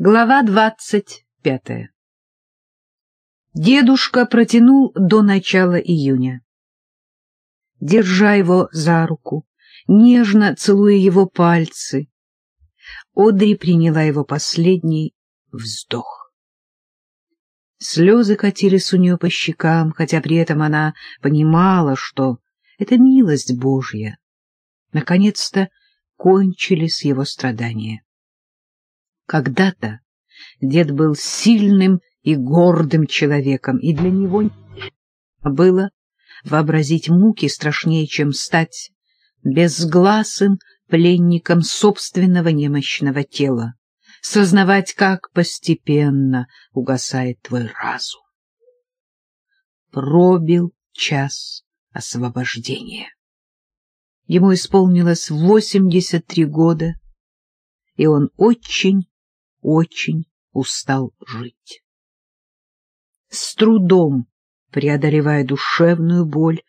Глава двадцать пятая Дедушка протянул до начала июня. Держа его за руку, нежно целуя его пальцы, Одри приняла его последний вздох. Слезы катились у нее по щекам, хотя при этом она понимала, что это милость Божья. Наконец-то кончились его страдания. Когда-то дед был сильным и гордым человеком, и для него было вообразить муки страшнее, чем стать безгласым пленником собственного немощного тела, сознавать, как постепенно угасает твой разум. Пробил час освобождения. Ему исполнилось восемьдесят три года, и он очень очень устал жить. С трудом, преодолевая душевную боль,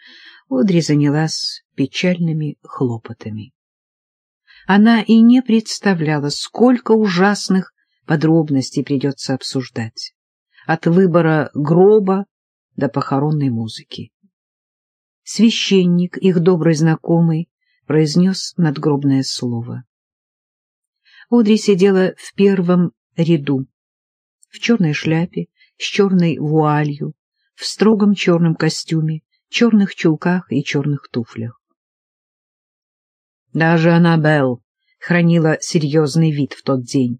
Одри занялась печальными хлопотами. Она и не представляла, сколько ужасных подробностей придется обсуждать, от выбора гроба до похоронной музыки. Священник, их добрый знакомый, произнес надгробное слово. Одри сидела в первом ряду, в черной шляпе, с черной вуалью, в строгом черном костюме, черных чулках и черных туфлях. Даже Аннабелл хранила серьезный вид в тот день,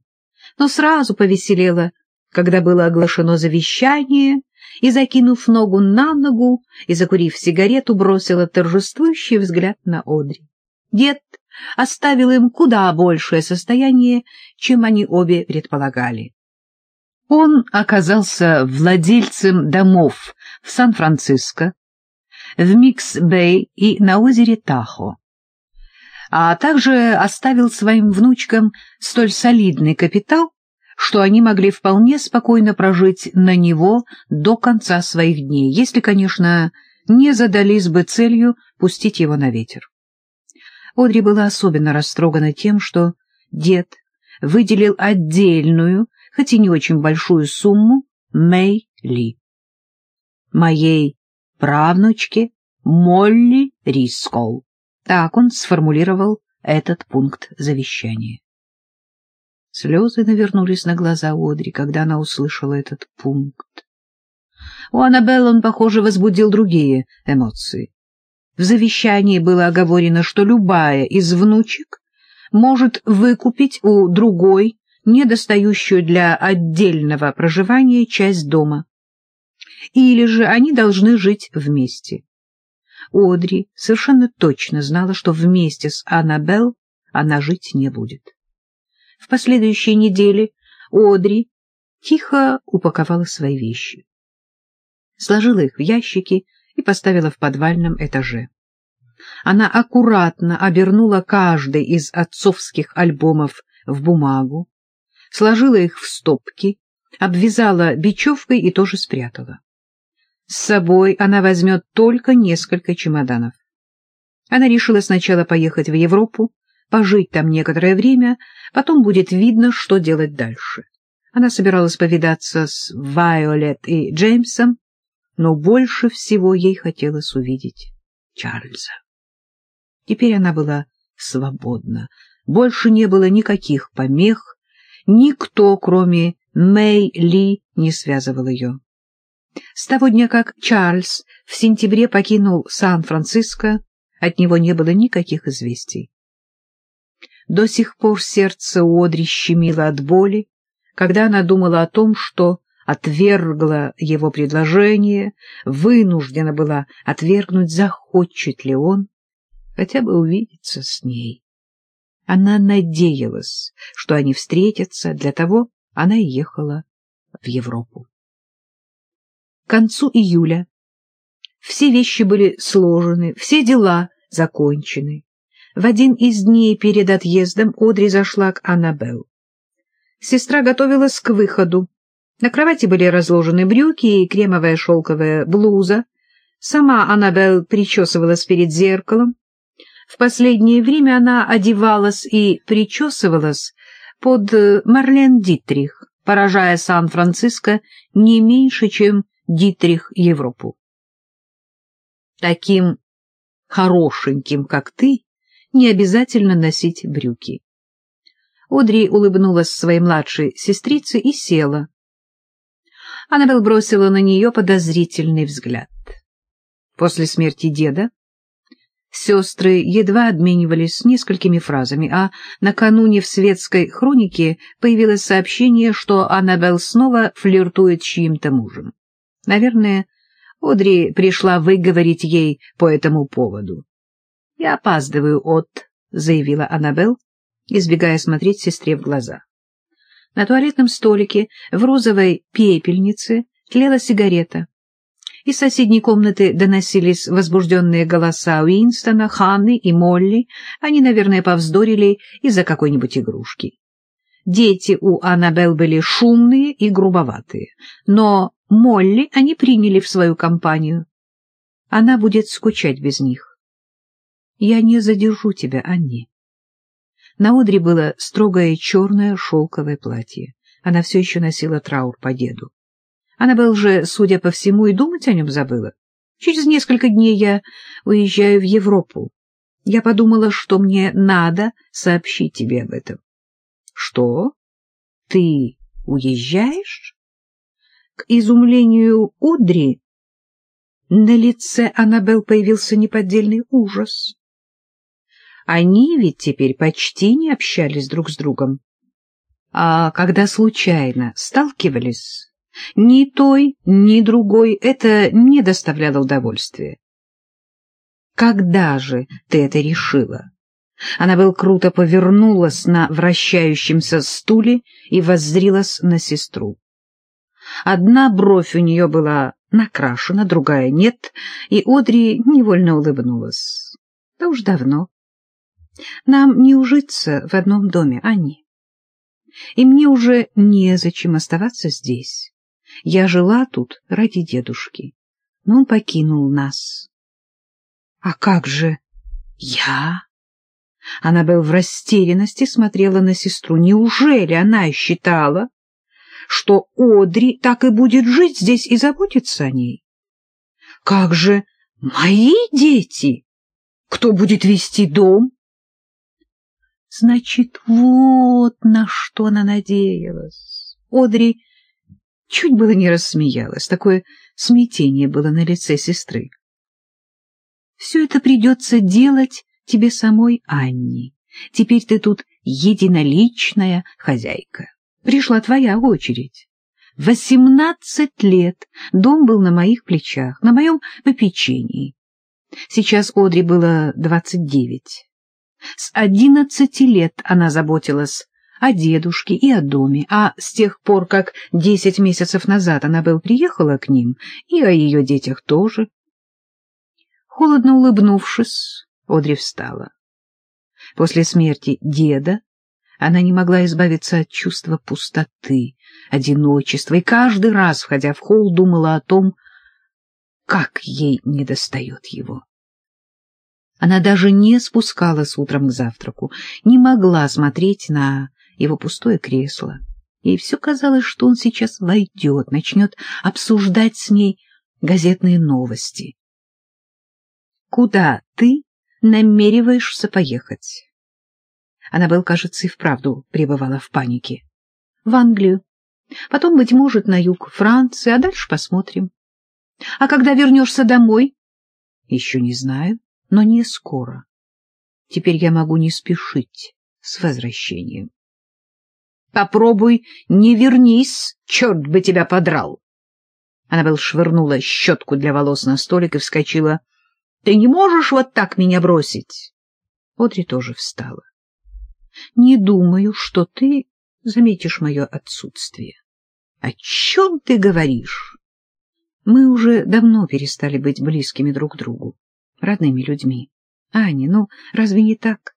но сразу повеселела, когда было оглашено завещание, и, закинув ногу на ногу и закурив сигарету, бросила торжествующий взгляд на Одри. Дед оставил им куда большее состояние, чем они обе предполагали. Он оказался владельцем домов в Сан-Франциско, в Микс-Бэй и на озере Тахо, а также оставил своим внучкам столь солидный капитал, что они могли вполне спокойно прожить на него до конца своих дней, если, конечно, не задались бы целью пустить его на ветер. Одри была особенно растрогана тем, что дед выделил отдельную, хоть и не очень большую сумму, Мэй Ли. Моей правнучке Молли Рискол. Так он сформулировал этот пункт завещания. Слезы навернулись на глаза Одри, когда она услышала этот пункт. У Аннабелл он, похоже, возбудил другие эмоции. В завещании было оговорено, что любая из внучек может выкупить у другой недостающую для отдельного проживания часть дома. Или же они должны жить вместе. Одри совершенно точно знала, что вместе с Аннабелл она жить не будет. В последующие недели Одри тихо упаковала свои вещи. Сложила их в ящики и поставила в подвальном этаже. Она аккуратно обернула каждый из отцовских альбомов в бумагу, сложила их в стопки, обвязала бечевкой и тоже спрятала. С собой она возьмет только несколько чемоданов. Она решила сначала поехать в Европу, пожить там некоторое время, потом будет видно, что делать дальше. Она собиралась повидаться с Вайолет и Джеймсом, но больше всего ей хотелось увидеть Чарльза. Теперь она была свободна, больше не было никаких помех, никто, кроме Мэй Ли, не связывал ее. С того дня, как Чарльз в сентябре покинул Сан-Франциско, от него не было никаких известий. До сих пор сердце Одри щемило от боли, когда она думала о том, что отвергла его предложение, вынуждена была отвергнуть, захочет ли он хотя бы увидеться с ней. Она надеялась, что они встретятся, для того она и ехала в Европу. К концу июля все вещи были сложены, все дела закончены. В один из дней перед отъездом Одри зашла к Аннабелл. Сестра готовилась к выходу. На кровати были разложены брюки и кремовая шелковая блуза. Сама Аннабелл причесывалась перед зеркалом. В последнее время она одевалась и причесывалась под э, Марлен Дитрих, поражая Сан-Франциско не меньше, чем Дитрих Европу. Таким хорошеньким, как ты, не обязательно носить брюки. Одри улыбнулась своей младшей сестрице и села. Аннабелл бросила на нее подозрительный взгляд. После смерти деда сестры едва обменивались несколькими фразами, а накануне в светской хронике появилось сообщение, что Аннабелл снова флиртует с чьим-то мужем. Наверное, Одри пришла выговорить ей по этому поводу. — Я опаздываю, от, заявила Аннабелл, избегая смотреть сестре в глаза. На туалетном столике в розовой пепельнице тлела сигарета. Из соседней комнаты доносились возбужденные голоса Уинстона, Ханны и Молли. Они, наверное, повздорили из-за какой-нибудь игрушки. Дети у Аннабелл были шумные и грубоватые, но Молли они приняли в свою компанию. Она будет скучать без них. Я не задержу тебя, Анни. На Одре было строгое черное шелковое платье. Она все еще носила траур по деду. Она был же, судя по всему, и думать о нем забыла. Через несколько дней я уезжаю в Европу. Я подумала, что мне надо сообщить тебе об этом. — Что? Ты уезжаешь? К изумлению Одри на лице Аннабелл появился неподдельный ужас. Они ведь теперь почти не общались друг с другом. А когда случайно сталкивались, ни той, ни другой это не доставляло удовольствия. «Когда же ты это решила?» Аннабелл круто повернулась на вращающемся стуле и воззрилась на сестру. Одна бровь у нее была накрашена, другая нет, и Одри невольно улыбнулась. Да уж давно. Нам не ужиться в одном доме, Анни. И мне уже незачем оставаться здесь. Я жила тут ради дедушки, но он покинул нас. А как же я? Она была в растерянности смотрела на сестру. Неужели она считала, что Одри так и будет жить здесь и заботиться о ней? Как же мои дети? Кто будет вести дом? Значит, вот на что она надеялась. Одри чуть было не рассмеялась. Такое смятение было на лице сестры. Все это придется делать тебе самой, Анни. Теперь ты тут единоличная хозяйка. Пришла твоя очередь. Восемнадцать лет дом был на моих плечах, на моем попечении. Сейчас Одри было двадцать девять. С одиннадцати лет она заботилась о дедушке и о доме, а с тех пор, как десять месяцев назад она был приехала к ним, и о ее детях тоже. Холодно улыбнувшись, Одри встала. После смерти деда она не могла избавиться от чувства пустоты, одиночества, и каждый раз, входя в холл, думала о том, как ей недостает его. Она даже не спускалась утром к завтраку, не могла смотреть на его пустое кресло. Ей все казалось, что он сейчас войдет, начнет обсуждать с ней газетные новости. «Куда ты намереваешься поехать?» Аннабелл, кажется, и вправду пребывала в панике. «В Англию. Потом, быть может, на юг Франции, а дальше посмотрим. А когда вернешься домой?» «Еще не знаю но не скоро. Теперь я могу не спешить с возвращением. Попробуй не вернись, черт бы тебя подрал. Аннабелл швырнула щетку для волос на столик и вскочила. — Ты не можешь вот так меня бросить? Одри тоже встала. — Не думаю, что ты заметишь мое отсутствие. — О чем ты говоришь? Мы уже давно перестали быть близкими друг к другу родными людьми. Аня, ну разве не так?